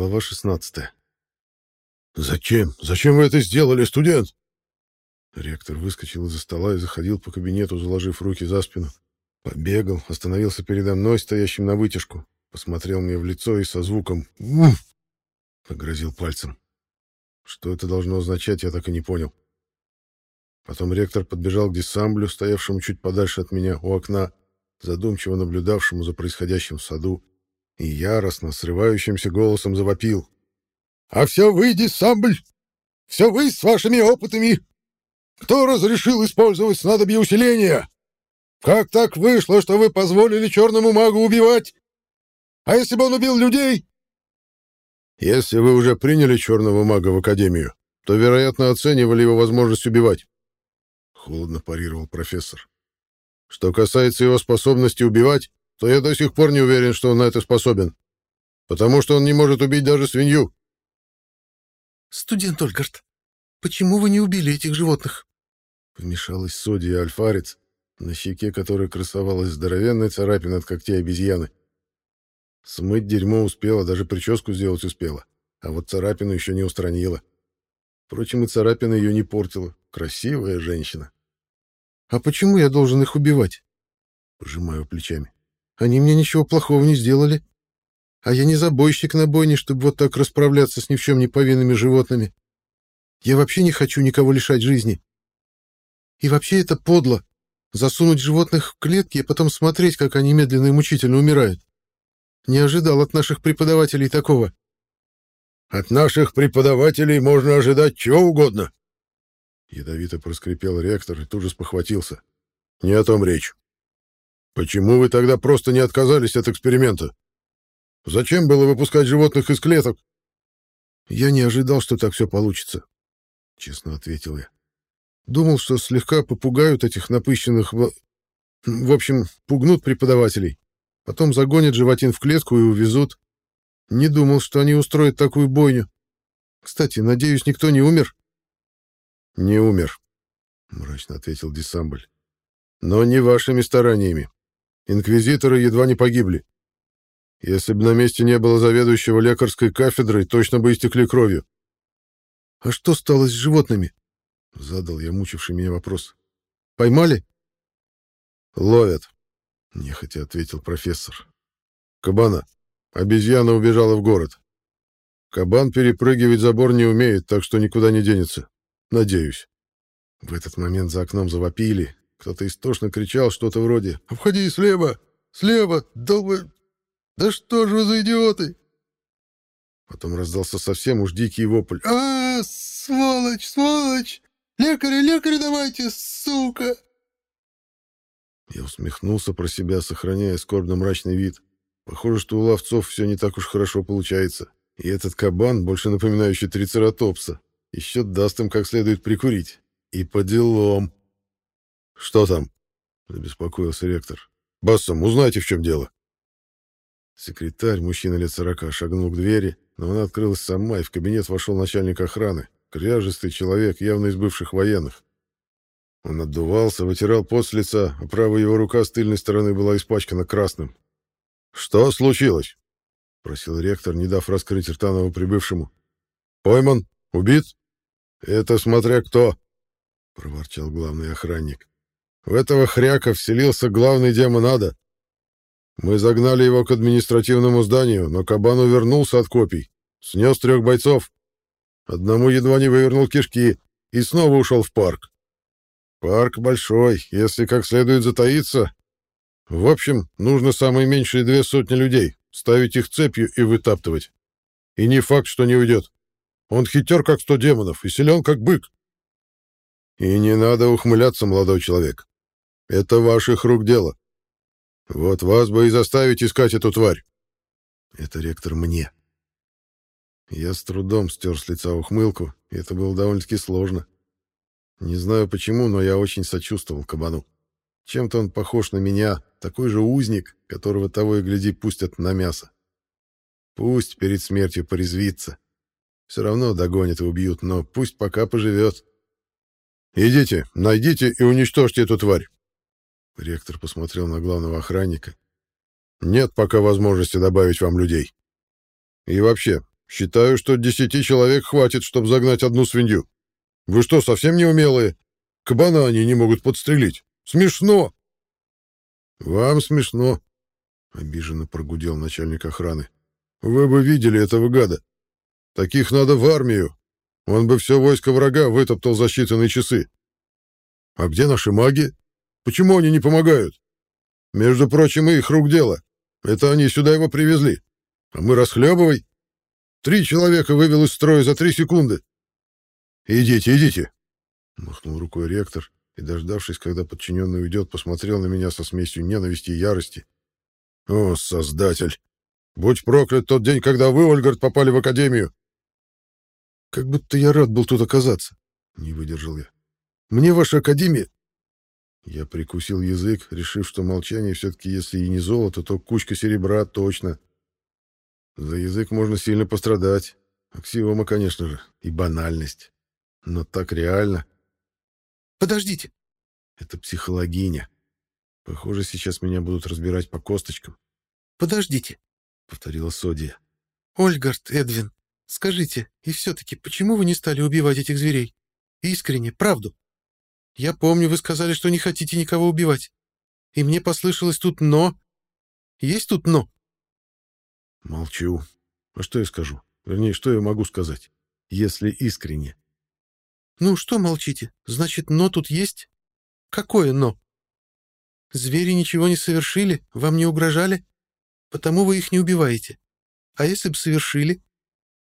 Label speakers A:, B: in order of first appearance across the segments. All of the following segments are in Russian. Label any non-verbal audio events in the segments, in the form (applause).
A: Глава 16.
B: «Зачем? Зачем вы это сделали, студент?»
A: Ректор выскочил из-за стола и заходил по кабинету, заложив руки за спину. Побегал, остановился передо мной, стоящим на вытяжку, посмотрел мне в лицо и со звуком «Уф!» погрозил пальцем. Что это должно означать, я так и не понял. Потом ректор подбежал к десамблю, стоявшему чуть подальше от меня, у окна, задумчиво наблюдавшему за происходящим в саду, и яростно, срывающимся голосом завопил.
B: «А все вы, десамбль! Все вы с вашими опытами! Кто разрешил использовать снадобье усиления? Как так вышло, что вы позволили черному магу убивать? А если бы он убил людей?»
A: «Если вы уже приняли черного мага в Академию, то, вероятно, оценивали его возможность убивать», — холодно парировал профессор. «Что касается его способности убивать, то я до сих пор не уверен, что он на это способен. Потому что он не может убить даже свинью.
C: «Студент Ольгард, почему вы не убили этих животных?»
A: Вмешалась Содия Альфарец, на щеке которой красовалась здоровенная царапина от когтей обезьяны. Смыть дерьмо успела, даже прическу сделать успела, а вот царапину еще не устранила. Впрочем, и царапина ее не портила. Красивая женщина. «А почему я должен их убивать?» Пожимаю плечами. Они мне ничего плохого не сделали. А я не забойщик на бойне, чтобы вот так расправляться с ни в чем не повинными животными. Я вообще не хочу никого лишать жизни. И вообще это подло. Засунуть животных в клетки и потом смотреть, как они медленно и мучительно умирают. Не ожидал от наших преподавателей такого.
B: От наших преподавателей можно ожидать чего угодно.
A: Ядовито проскрипел ректор и тут же спохватился. Не о том речь. Почему вы тогда просто не отказались от эксперимента? Зачем было выпускать животных из клеток? Я не ожидал, что так все получится, честно ответил я. Думал, что слегка попугают этих напыщенных... В... в общем, пугнут преподавателей. Потом загонят животин в клетку и увезут. Не думал, что они устроят такую бойню. Кстати, надеюсь, никто не умер? Не умер, мрачно ответил Десамбль. Но не вашими стараниями. Инквизиторы едва не погибли. Если бы на месте не было заведующего лекарской кафедрой, точно бы истекли кровью. — А что стало с животными? — задал я мучивший меня вопрос. — Поймали? — Ловят, — нехотя ответил профессор. — Кабана. Обезьяна убежала в город. Кабан перепрыгивать забор не умеет, так что никуда не денется. Надеюсь. В этот момент за окном завопили, кто-то истошно кричал что-то вроде «Обходи слева! Слева! Долбы! Да что же вы за идиоты!» Потом раздался совсем уж дикий вопль.
C: «А, сволочь, сволочь! Лекаря, лекаря давайте, сука!»
A: Я усмехнулся про себя, сохраняя скорбно-мрачный вид. Похоже, что у ловцов все не так уж хорошо получается. И этот кабан, больше напоминающий трицератопса, еще даст им как следует прикурить. И по делам. «Что там?» — забеспокоился ректор. «Бассом, узнайте, в чем дело». Секретарь, мужчина лет сорока, шагнул к двери, но она открылась сама, и в кабинет вошел начальник охраны, кряжистый человек, явно из бывших военных. Он отдувался, вытирал пот с лица, а правая его рука с тыльной стороны была испачкана красным. «Что случилось?» — просил ректор, не дав раскрыть рта новоприбывшему. «Пойман? Убит?» «Это смотря кто», — проворчал главный охранник. В этого хряка вселился главный демон ада. Мы загнали его к административному зданию, но кабан увернулся от копий, снес трех бойцов. Одному едва не вывернул кишки и снова ушел в парк. Парк большой, если как следует затаиться. В общем, нужно самые меньшие две сотни людей, ставить их цепью и вытаптывать. И не факт, что не уйдет. Он хитер, как сто демонов, и силен, как бык. И не надо ухмыляться, молодой человек. Это ваших рук дело. Вот вас бы и заставить искать эту тварь. Это ректор мне. Я с трудом стер с лица ухмылку, и это было довольно-таки сложно. Не знаю почему, но я очень сочувствовал кабану. Чем-то он похож на меня, такой же узник, которого того и гляди пустят на мясо. Пусть перед смертью порезвится. Все равно догонят и убьют, но пусть пока поживет. Идите, найдите и уничтожьте эту тварь. Ректор посмотрел на главного охранника. «Нет пока возможности добавить вам людей. И вообще, Считаю, что десяти человек хватит, чтобы загнать одну свинью. Вы что, совсем не умелые? Кабана они не могут подстрелить. Смешно!» «Вам смешно», — обиженно прогудел начальник охраны. «Вы бы видели этого гада. Таких надо в армию. Он бы все войско врага вытоптал за считанные часы. А где наши маги? Почему они не помогают? Между прочим, их рук дело. Это они сюда его привезли. А мы расхлебывай. Три человека вывел из строя за три секунды. Идите, идите. Махнул рукой ректор и, дождавшись, когда подчиненный уйдет, посмотрел на меня со смесью ненависти и ярости. О, Создатель! Будь проклят тот день, когда вы, Ольгард, попали в академию. Как будто я рад был тут оказаться. Не выдержал я. Мне ваша академия я прикусил язык, решив, что молчание все-таки, если и не золото, то кучка серебра точно. За язык можно сильно пострадать. Аксиома, конечно же, и банальность. Но так реально.
C: «Подождите!»
A: Это психологиня. Похоже, сейчас меня будут разбирать по косточкам.
C: «Подождите!»
A: — повторила Содия.
C: «Ольгард, Эдвин, скажите, и все-таки, почему вы не стали убивать этих зверей? Искренне, правду?» Я помню, вы сказали, что не хотите никого убивать. И мне послышалось тут «но». Есть тут «но»?»
A: Молчу. А что я скажу? Вернее, что я могу сказать, если искренне?
C: Ну, что молчите? Значит, «но» тут есть? Какое «но»? Звери ничего не совершили, вам не угрожали, потому вы их не убиваете. А если бы совершили?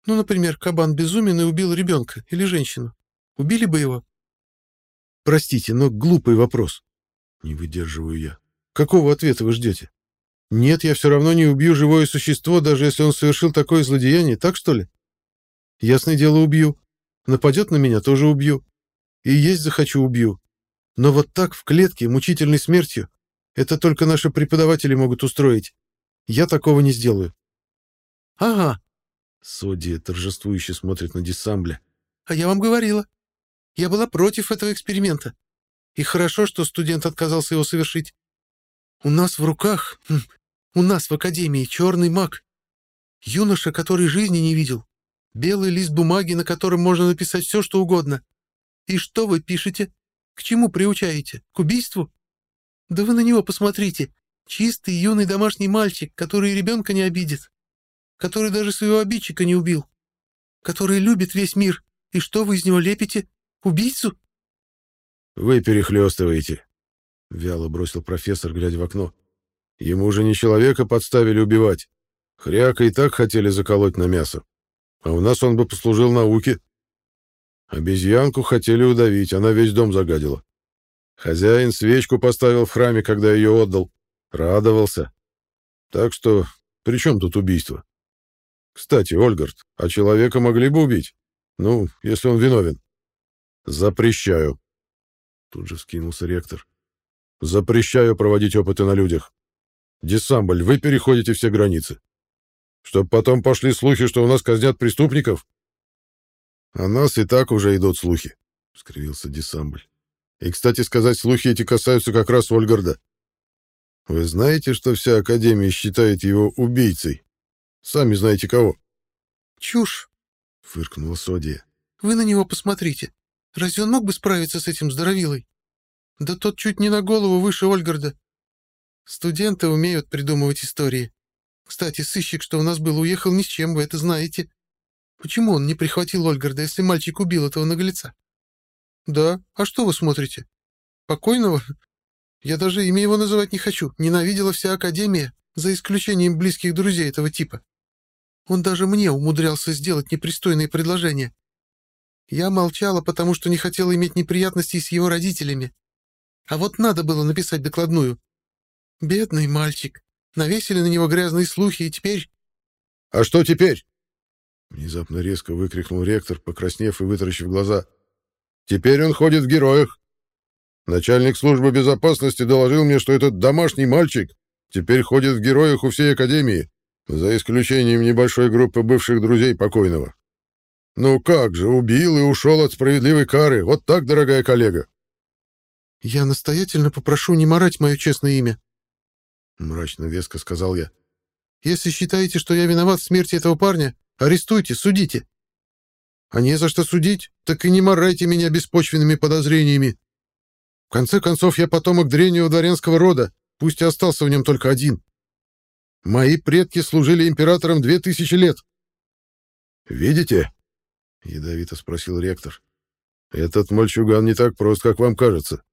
C: Ну, например, кабан безумен и убил ребенка или женщину. Убили бы его?
A: Простите, но глупый вопрос. Не выдерживаю я. Какого ответа вы ждете? Нет, я все равно не убью живое существо, даже если он совершил такое злодеяние, так что ли? Ясное дело, убью. Нападет на меня, тоже убью. И есть захочу, убью. Но вот так, в клетке, мучительной смертью, это только наши преподаватели могут устроить. Я такого не сделаю.
C: — Ага.
A: Содия торжествующе смотрит на Десамбля.
C: — А я вам говорила. Я была против этого эксперимента. И хорошо, что студент отказался его совершить. У нас в руках, хм, у нас в Академии черный маг. Юноша, который жизни не видел. Белый лист бумаги, на котором можно написать все, что угодно. И что вы пишете? К чему приучаете? К убийству? Да вы на него посмотрите. Чистый юный домашний мальчик, который ребенка не обидит. Который даже своего обидчика не убил. Который любит весь мир. И что вы из него лепите? Убийцу?
A: Вы перехлестываете, вяло бросил профессор, глядя в окно. Ему уже не человека подставили убивать. Хряка и так хотели заколоть на мясо. А у нас он бы послужил науке. Обезьянку хотели удавить, она весь дом загадила. Хозяин свечку поставил в храме, когда ее отдал. Радовался. Так что при чем тут убийство? Кстати, Ольгард, а человека могли бы убить? Ну, если он виновен. Запрещаю. Тут же вскинулся ректор. Запрещаю проводить опыты на людях. Десамбль, вы переходите все границы. Чтоб потом пошли слухи, что у нас казнят преступников. О нас и так уже идут слухи, — скривился Десамбль. И, кстати сказать, слухи эти касаются как раз Ольгарда. Вы знаете, что вся Академия считает его убийцей? Сами знаете кого.
C: — Чушь, — фыркнула Содия. — Вы на него посмотрите. Разве он мог бы справиться с этим здоровилой? Да тот чуть не на голову выше Ольгарда. Студенты умеют придумывать истории. Кстати, сыщик, что у нас был, уехал ни с чем, вы это знаете. Почему он не прихватил Ольгарда, если мальчик убил этого наглеца? Да, а что вы смотрите? Покойного? Я даже имя его называть не хочу. Ненавидела вся Академия, за исключением близких друзей этого типа. Он даже мне умудрялся сделать непристойные предложения. Я молчала, потому что не хотела иметь неприятностей с его родителями. А вот надо было написать докладную. Бедный мальчик. Навесили на него грязные слухи, и теперь...
A: — А что теперь? — внезапно резко выкрикнул ректор, покраснев и вытаращив глаза. — Теперь он ходит в героях. Начальник службы безопасности доложил мне, что этот домашний мальчик теперь ходит в героях у всей Академии, за исключением небольшой группы бывших друзей покойного. «Ну как же, убил и ушел от справедливой кары. Вот так, дорогая коллега!»
C: «Я настоятельно попрошу не марать мое честное имя», —
A: мрачно веско сказал я.
C: «Если считаете, что я виноват в смерти этого парня, Арестуйте, судите. А не за что судить, так и не морайте меня беспочвенными подозрениями. В конце концов, я потомок древнего дворянского рода, пусть и остался в нем только один. Мои предки служили императором две тысячи лет.
A: «Видите?» — ядовито спросил ректор. «Этот мальчуган не так прост, как вам кажется.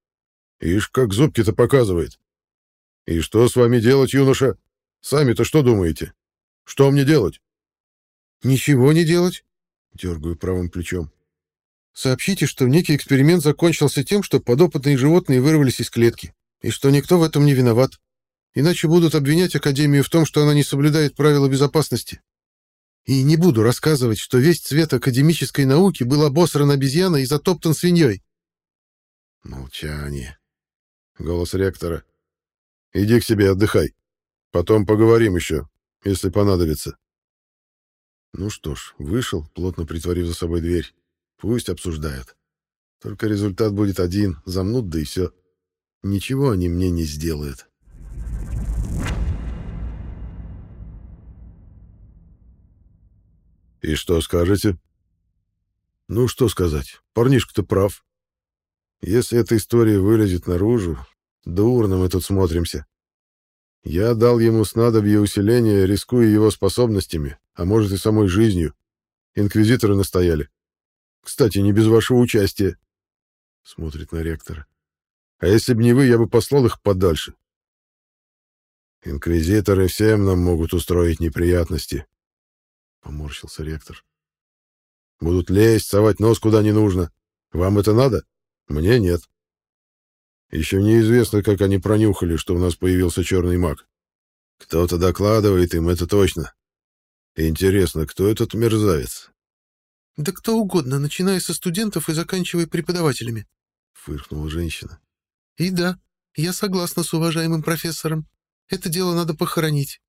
A: Ишь, как зубки-то показывает. И что с вами делать, юноша? Сами-то что думаете? Что мне делать?»
C: «Ничего не делать», — дергаю правым плечом. «Сообщите, что некий эксперимент закончился тем, что подопытные животные вырвались из клетки, и что никто в этом не виноват. Иначе будут обвинять Академию в том, что она не соблюдает правила безопасности. И не буду рассказывать, что весь цвет академической науки был обосран обезьяной и затоптан свиньей.
A: Молчание. Голос ректора. Иди к себе, отдыхай. Потом поговорим еще, если понадобится. Ну что ж, вышел, плотно притворив за собой дверь. Пусть обсуждают. Только результат будет один, замнут, да и все. Ничего они мне не сделают. «И что скажете?» «Ну, что сказать. Парнишка-то прав. Если эта история вылезет наружу, дурно мы тут смотримся. Я дал ему снадобье усиления, рискуя его способностями, а может и самой жизнью. Инквизиторы настояли. Кстати, не без вашего участия. Смотрит на ректора. А если бы не вы, я бы послал их подальше. Инквизиторы всем нам могут устроить неприятности. Поморщился ректор. Будут лезть, совать нос куда не нужно. Вам это надо? Мне нет. Еще неизвестно, как они пронюхали, что у нас появился черный маг. Кто-то докладывает им, это точно. Интересно, кто этот мерзавец?
C: Да кто угодно, начиная со студентов и заканчивая преподавателями.
A: Фыркнула женщина.
C: И да, я согласна с уважаемым профессором. Это дело надо похоронить.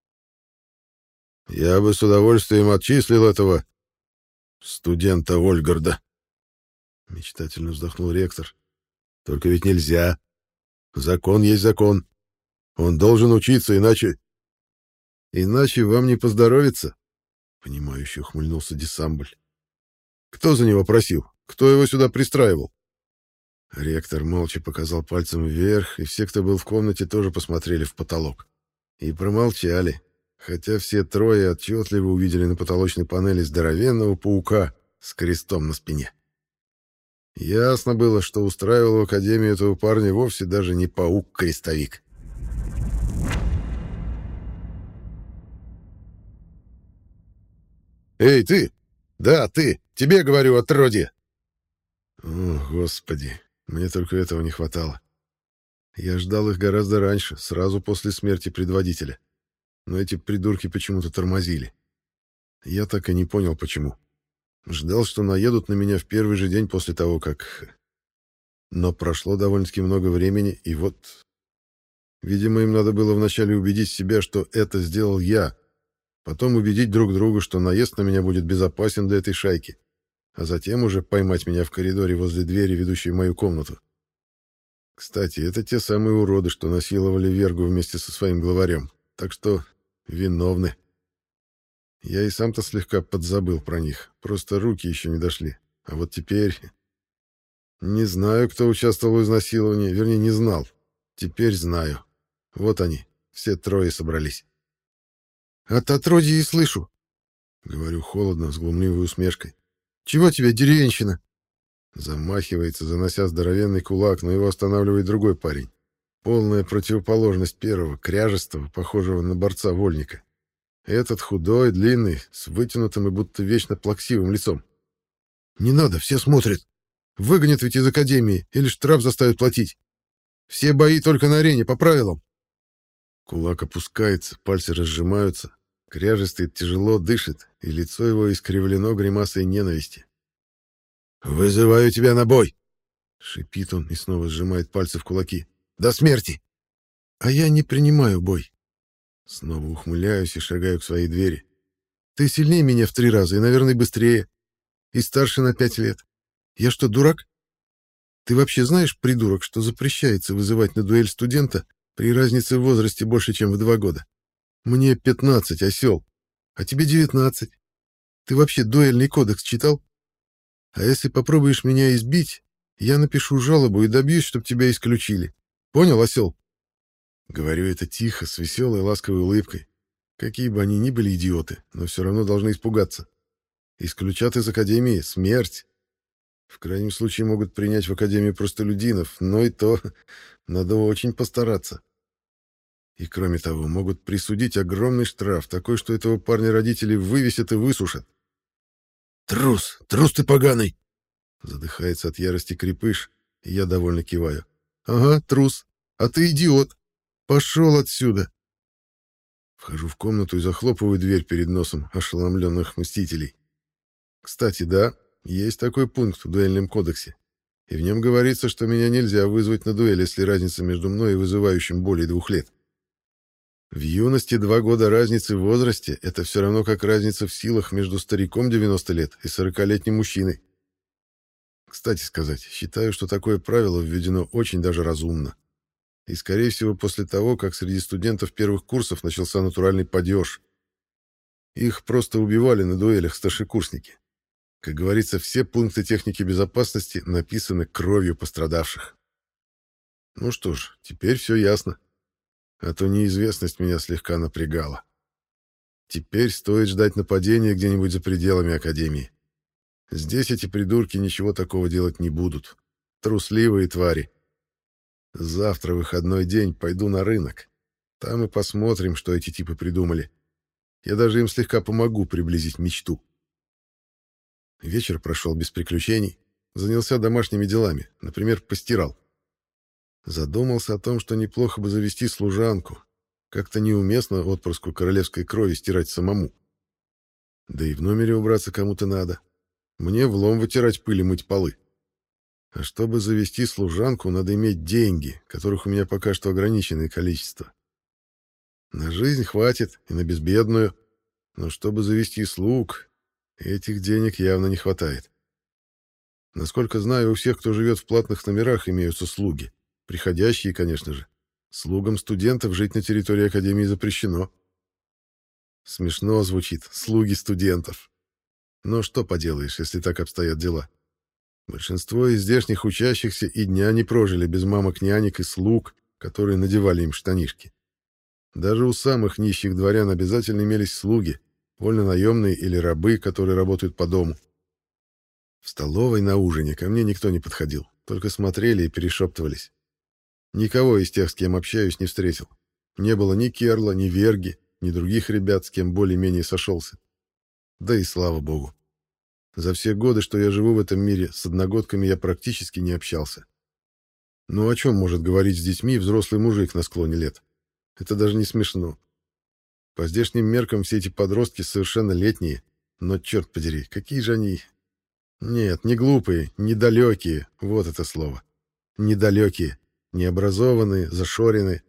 A: Я бы с удовольствием отчислил этого студента Ольгарда. Мечтательно вздохнул ректор. Только ведь нельзя. Закон есть закон. Он должен учиться, иначе... Иначе вам не поздоровится. Понимающе ухмыльнулся Десамбль. Кто за него просил? Кто его сюда пристраивал? Ректор молча показал пальцем вверх, и все, кто был в комнате, тоже посмотрели в потолок. И промолчали, хотя все трое отчетливо увидели на потолочной панели здоровенного паука с крестом на спине. Ясно было, что устраивал в Академию этого парня вовсе даже не паук-крестовик. «Эй, ты! Да, ты! Тебе говорю, отродье!» О, Господи, мне только этого не хватало. Я ждал их гораздо раньше, сразу после смерти предводителя но эти придурки почему-то тормозили. Я так и не понял, почему. Ждал, что наедут на меня в первый же день после того, как... (laughs) Но прошло довольно-таки много времени, и вот... Видимо, им надо было вначале убедить себя, что это сделал я, потом убедить друг друга, что наезд на меня будет безопасен для этой шайки, а затем уже поймать меня в коридоре возле двери, ведущей мою комнату. Кстати, это те самые уроды, что насиловали Вергу вместе со своим главарем, так что Виновны. Я и сам-то слегка подзабыл про них, просто руки еще не дошли. А вот теперь... Не знаю, кто участвовал в изнасиловании, вернее, не знал. Теперь знаю. Вот они, все трое собрались. «От отродья и слышу», — говорю холодно, с глумливой усмешкой. «Чего тебе, деревенщина?» Замахивается, занося здоровенный кулак, но его останавливает другой парень. Полная противоположность первого, кряжестого, похожего на борца-вольника. Этот худой, длинный, с вытянутым и будто вечно плаксивым лицом. «Не надо, все смотрят. Выгонят ведь из академии или штраф заставят платить. Все бои только на арене, по правилам». Кулак опускается, пальцы разжимаются. Кряжестый тяжело дышит, и лицо его искривлено гримасой ненависти. «Вызываю тебя на бой!» — шипит он и снова сжимает пальцы в кулаки. До смерти. А я не принимаю бой. Снова ухмыляюсь и шагаю к своей двери. Ты сильнее меня в три раза и, наверное, быстрее. И старше на пять лет. Я что, дурак? Ты вообще знаешь, придурок, что запрещается вызывать на дуэль студента при разнице в возрасте больше, чем в два года? Мне пятнадцать, осел, а тебе девятнадцать.
C: Ты вообще дуэльный кодекс читал? А если попробуешь меня избить, я напишу жалобу и добьюсь, чтобы тебя исключили. Понял, осел?» Говорю это тихо, с веселой ласковой улыбкой. Какие бы они ни были идиоты, но все равно должны испугаться. Исключат из Академии — смерть. В крайнем случае могут принять в Академию простолюдинов, но и то (laughs) надо очень постараться. И кроме того, могут присудить огромный штраф, такой, что этого парня родители вывесят и высушат.
B: «Трус! Трус ты поганый!»
C: Задыхается от ярости крепыш, и я довольно киваю. «Ага, трус. А ты идиот. Пошел отсюда!» Вхожу в комнату и захлопываю дверь перед носом ошеломленных мстителей. Кстати, да, есть такой пункт в дуэльном кодексе. И в нем говорится, что меня нельзя вызвать на дуэль, если разница между мной и вызывающим более двух лет. В юности два года разницы в возрасте — это все равно как разница в силах между стариком 90 лет и 40-летним мужчиной. Кстати сказать, считаю, что такое правило введено очень даже разумно. И, скорее всего, после того, как среди студентов первых курсов начался натуральный падеж. Их просто убивали на дуэлях старшекурсники. Как говорится, все пункты техники безопасности написаны кровью пострадавших. Ну что ж, теперь все ясно. А то неизвестность меня слегка напрягала. Теперь стоит ждать нападения где-нибудь за пределами Академии. Здесь эти придурки ничего такого делать не будут. Трусливые твари. Завтра выходной день, пойду на рынок. Там и посмотрим, что эти типы придумали. Я даже им слегка помогу приблизить мечту. Вечер прошел без приключений. Занялся домашними делами, например, постирал. Задумался о том, что неплохо бы завести служанку. Как-то неуместно отпрыску королевской крови стирать самому. Да и в номере убраться кому-то надо. Мне влом вытирать пыль и мыть полы. А чтобы завести служанку, надо иметь деньги, которых у меня пока что ограниченное количество. На жизнь хватит и на безбедную, но чтобы завести слуг, Этих денег явно не хватает. Насколько знаю, у всех, кто живет в платных номерах, имеются слуги. Приходящие, конечно же. Слугам студентов жить на территории Академии запрещено. Смешно звучит. Слуги студентов. Но что поделаешь, если так обстоят дела? Большинство из здешних учащихся и дня не прожили без мамок-нянек и слуг, которые надевали им штанишки. Даже у самых нищих дворян обязательно имелись слуги, вольно-наемные или рабы, которые работают по дому. В столовой на ужине ко мне никто не подходил, только смотрели и перешептывались. Никого из тех, с кем общаюсь, не встретил. Не было ни Керла, ни Верги, ни других ребят, с кем более-менее сошелся. Да и слава богу. За все годы, что я живу в этом мире, с одногодками я практически не общался. Ну о чем может говорить с детьми взрослый мужик на склоне лет? Это даже не смешно. По здешним меркам все эти подростки совершеннолетние, но, черт подери, какие же они... Нет, не глупые, недалекие, вот это слово. Недалекие, необразованные, зашоренные.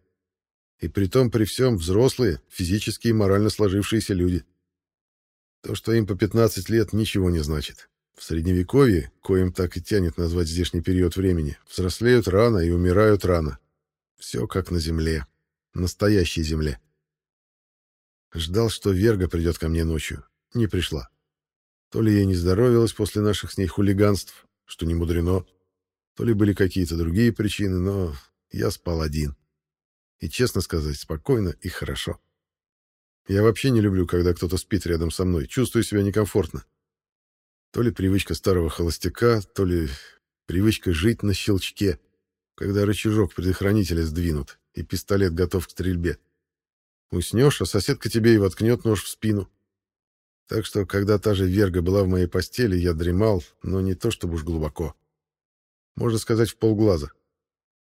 C: И притом при всем взрослые, физически и морально сложившиеся люди. То, что им по 15 лет, ничего не значит. В Средневековье, коим так и тянет назвать здешний период времени, взрослеют рано и умирают рано. Все как на земле. Настоящей земле. Ждал, что Верга придет ко мне ночью. Не пришла. То ли ей не здоровилось после наших с ней хулиганств, что не мудрено, то ли были какие-то другие причины, но я спал один. И, честно сказать, спокойно и хорошо. Я вообще не люблю, когда кто-то спит рядом со мной, чувствую себя некомфортно. То ли привычка старого холостяка, то ли привычка жить на щелчке, когда рычажок предохранителя сдвинут и пистолет готов к стрельбе. Уснешь, а соседка тебе и воткнет нож в спину. Так что, когда та же Верга была в моей постели, я дремал, но не то чтобы уж глубоко. Можно сказать, в полглаза.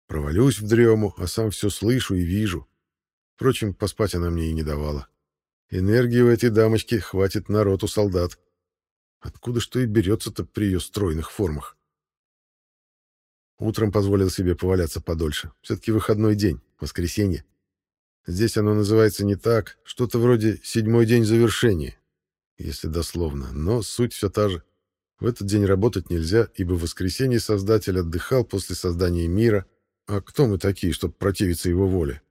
C: Провалюсь в дрему, а сам все слышу и вижу. Впрочем, поспать она мне и не давала. Энергии у этой дамочки хватит на роту солдат. Откуда что и берется-то при ее стройных формах? Утром позволил себе поваляться подольше. Все-таки выходной день, воскресенье. Здесь оно называется не так, что-то вроде «седьмой день завершения», если дословно, но суть все та же. В этот день работать нельзя, ибо в воскресенье Создатель отдыхал после создания мира. А кто мы такие, чтобы противиться его воле?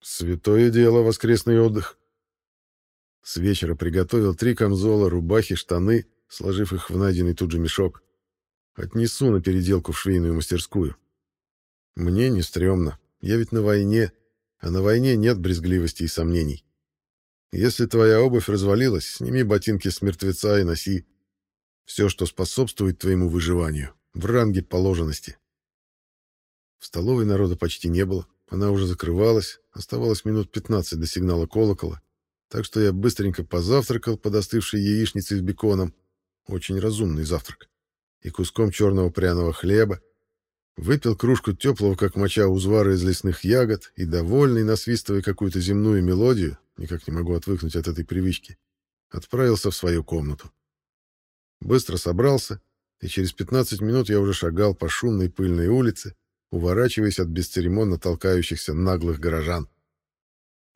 C: Святое дело — воскресный отдых.
A: С вечера приготовил три камзола, рубахи, штаны, сложив их в найденный тут же мешок. Отнесу на переделку в швейную мастерскую. Мне не стрёмно. Я ведь на войне, а на войне нет брезгливости и сомнений. Если твоя обувь развалилась, сними ботинки с мертвеца и носи. Все, что способствует твоему выживанию, в ранге положенности. В столовой народа почти не было. Она уже закрывалась, оставалось минут 15 до сигнала колокола, так что я быстренько позавтракал под остывшей яичницей с беконом, очень разумный завтрак, и куском черного пряного хлеба, выпил кружку теплого, как моча, узвара из лесных ягод и, довольный, насвистывая какую-то земную мелодию, никак не могу отвыкнуть от этой привычки, отправился в свою комнату. Быстро собрался, и через 15 минут я уже шагал по шумной пыльной улице, уворачиваясь от бесцеремонно толкающихся наглых горожан.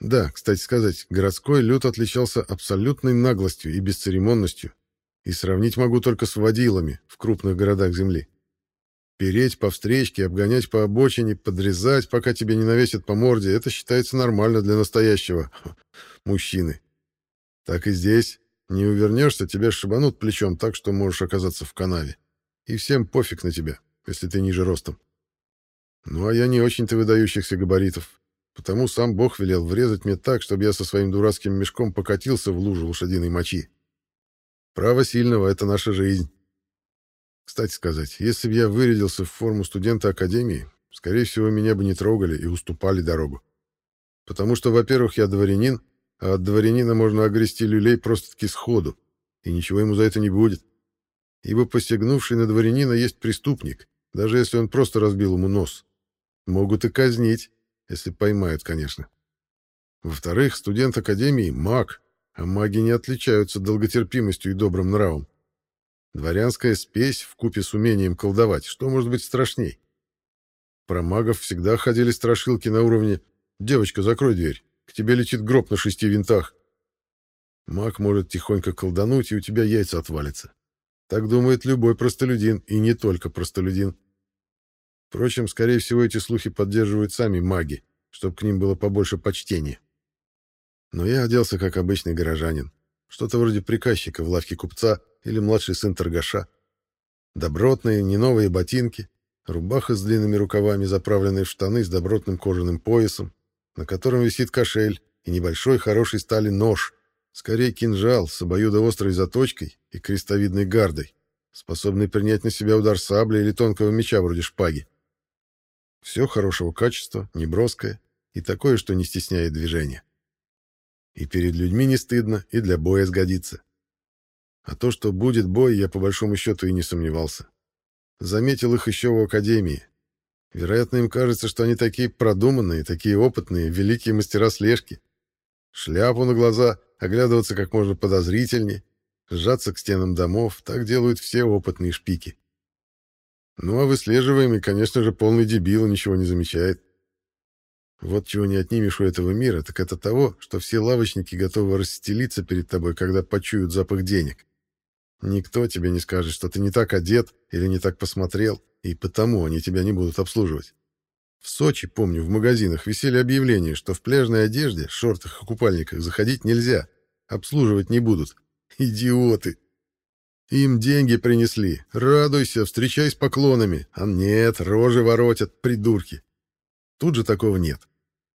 A: Да, кстати сказать, городской люд отличался абсолютной наглостью и бесцеремонностью, и сравнить могу только с водилами в крупных городах Земли. Переть по встречке, обгонять по обочине, подрезать, пока тебе не навесят по морде, это считается нормально для настоящего (laughs) мужчины. Так и здесь. Не увернешься, тебя шибанут плечом так, что можешь оказаться в канаве. И всем пофиг на тебя, если ты ниже ростом. Ну, а я не очень-то выдающихся габаритов, потому сам Бог велел врезать мне так, чтобы я со своим дурацким мешком покатился в лужу лошадиной мочи. Право сильного — это наша жизнь. Кстати сказать, если бы я вырядился в форму студента академии, скорее всего, меня бы не трогали и уступали дорогу. Потому что, во-первых, я дворянин, а от дворянина можно огрести люлей просто-таки сходу, и ничего ему за это не будет. Ибо посягнувший на дворянина есть преступник, даже если он просто разбил ему нос. Могут и казнить, если поймают, конечно. Во-вторых, студент академии — маг, а маги не отличаются долготерпимостью и добрым нравом. Дворянская спесь в купе с умением колдовать, что может быть страшней? Про магов всегда ходили страшилки на уровне «Девочка, закрой дверь, к тебе летит гроб на шести винтах». Маг может тихонько колдануть, и у тебя яйца отвалятся. Так думает любой простолюдин, и не только простолюдин. Впрочем, скорее всего, эти слухи поддерживают сами маги, чтобы к ним было побольше почтения. Но я оделся как обычный горожанин. Что-то вроде приказчика в лавке купца или младший сын торгаша. Добротные, не новые ботинки, рубаха с длинными рукавами, заправленные в штаны с добротным кожаным поясом, на котором висит кошель и небольшой хороший стали нож, скорее кинжал с обоюдоострой заточкой и крестовидной гардой, способный принять на себя удар сабли или тонкого меча вроде шпаги. Все хорошего качества, неброское и такое, что не стесняет движения. И перед людьми не стыдно, и для боя сгодится. А то, что будет бой, я по большому счету и не сомневался. Заметил их еще в академии. Вероятно, им кажется, что они такие продуманные, такие опытные, великие мастера слежки. Шляпу на глаза, оглядываться как можно подозрительнее, сжаться к стенам домов, так делают все опытные шпики. Ну а выслеживаемый, конечно же, полный дебил ничего не замечает. Вот чего не отнимешь у этого мира, так это того, что все лавочники готовы расстелиться перед тобой, когда почуют запах денег. Никто тебе не скажет, что ты не так одет или не так посмотрел, и потому они тебя не будут обслуживать. В Сочи, помню, в магазинах висели объявления, что в пляжной одежде, шортах и купальниках заходить нельзя, обслуживать не будут. Идиоты! Им деньги принесли. Радуйся, встречай с поклонами. А нет, рожи воротят, придурки. Тут же такого нет.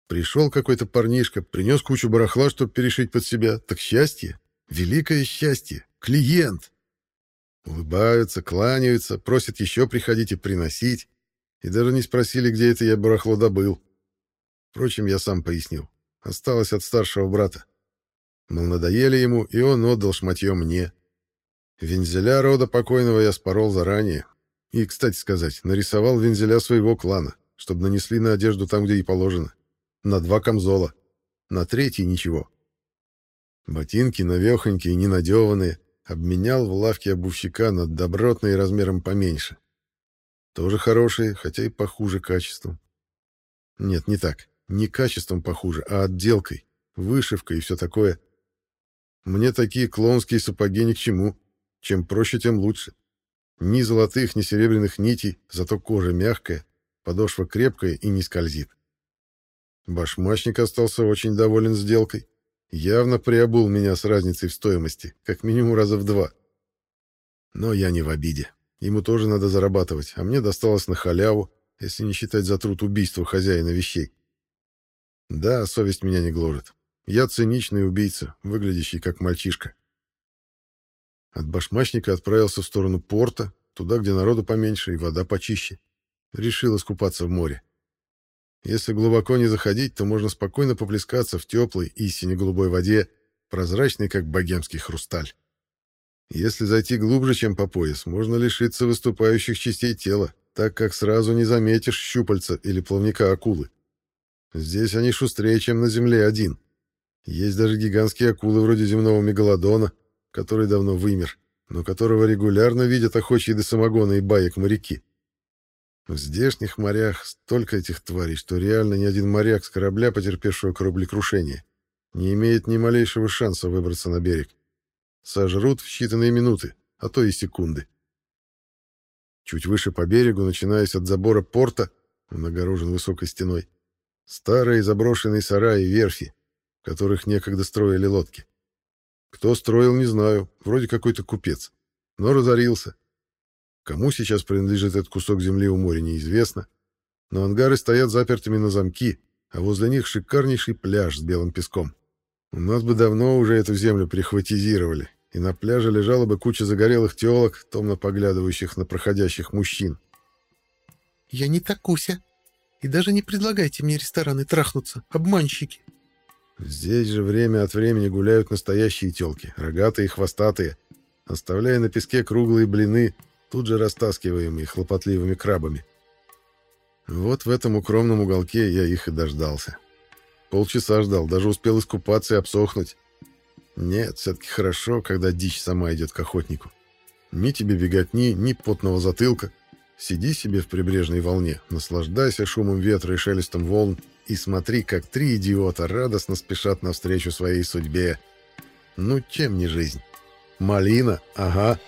A: Пришел какой-то парнишка, принес кучу барахла, чтобы перешить под себя. Так счастье, великое счастье, клиент. Улыбаются, кланяются, просят еще приходить и приносить. И даже не спросили, где это я барахло добыл. Впрочем, я сам пояснил. Осталось от старшего брата. Мол, надоели ему, и он отдал шматье мне. Вензеля рода покойного я спорол заранее. И, кстати сказать, нарисовал вензеля своего клана чтобы нанесли на одежду там, где и положено. На два камзола. На третий ничего. Ботинки навехонькие, ненадеванные. Обменял в лавке обувщика на добротные размером поменьше. Тоже хорошие, хотя и похуже качеством. Нет, не так. Не качеством похуже, а отделкой, вышивкой и все такое. Мне такие клоунские сапоги ни к чему. Чем проще, тем лучше. Ни золотых, ни серебряных нитей, зато кожа мягкая, Подошва крепкая и не скользит. Башмачник остался очень доволен сделкой. Явно приобул меня с разницей в стоимости, как минимум раза в два. Но я не в обиде. Ему тоже надо зарабатывать, а мне досталось на халяву, если не считать за труд убийства хозяина вещей. Да, совесть меня не гложет. Я циничный убийца, выглядящий как мальчишка. От башмачника отправился в сторону порта, туда, где народу поменьше и вода почище. Решил искупаться в море. Если глубоко не заходить, то можно спокойно поплескаться в теплой и сине-голубой воде, прозрачной, как богемский хрусталь. Если зайти глубже, чем по пояс, можно лишиться выступающих частей тела, так как сразу не заметишь щупальца или плавника акулы. Здесь они шустрее, чем на земле один. Есть даже гигантские акулы вроде земного мегалодона, который давно вымер, но которого регулярно видят охочие до самогона и баек моряки. В здешних морях столько этих тварей, что реально ни один моряк с корабля, потерпевшего кораблекрушение, не имеет ни малейшего шанса выбраться на берег. Сожрут в считанные минуты, а то и секунды. Чуть выше по берегу, начинаясь от забора порта, он высокой стеной, старые заброшенные сараи и верфи, в которых некогда строили лодки. Кто строил, не знаю, вроде какой-то купец, но разорился. Кому сейчас принадлежит этот кусок земли у моря, неизвестно. Но ангары стоят запертыми на замки, а возле них шикарнейший пляж с белым песком. У нас бы давно уже эту землю прихватизировали, и на пляже лежала бы куча загорелых телок, томно поглядывающих на проходящих мужчин.
C: «Я не такуся. И даже не предлагайте мне рестораны трахнуться, обманщики».
A: Здесь же время от времени гуляют настоящие телки, рогатые и хвостатые, оставляя на песке круглые блины, тут же растаскиваемые хлопотливыми крабами. Вот в этом укромном уголке я их и дождался. Полчаса ждал, даже успел искупаться и обсохнуть. Нет, все-таки хорошо, когда дичь сама идет к охотнику. Ни тебе беготни, ни потного затылка. Сиди себе в прибрежной волне, наслаждайся шумом ветра и шелестом волн, и смотри, как три идиота радостно спешат навстречу своей судьбе. Ну, чем не жизнь? Малина, ага,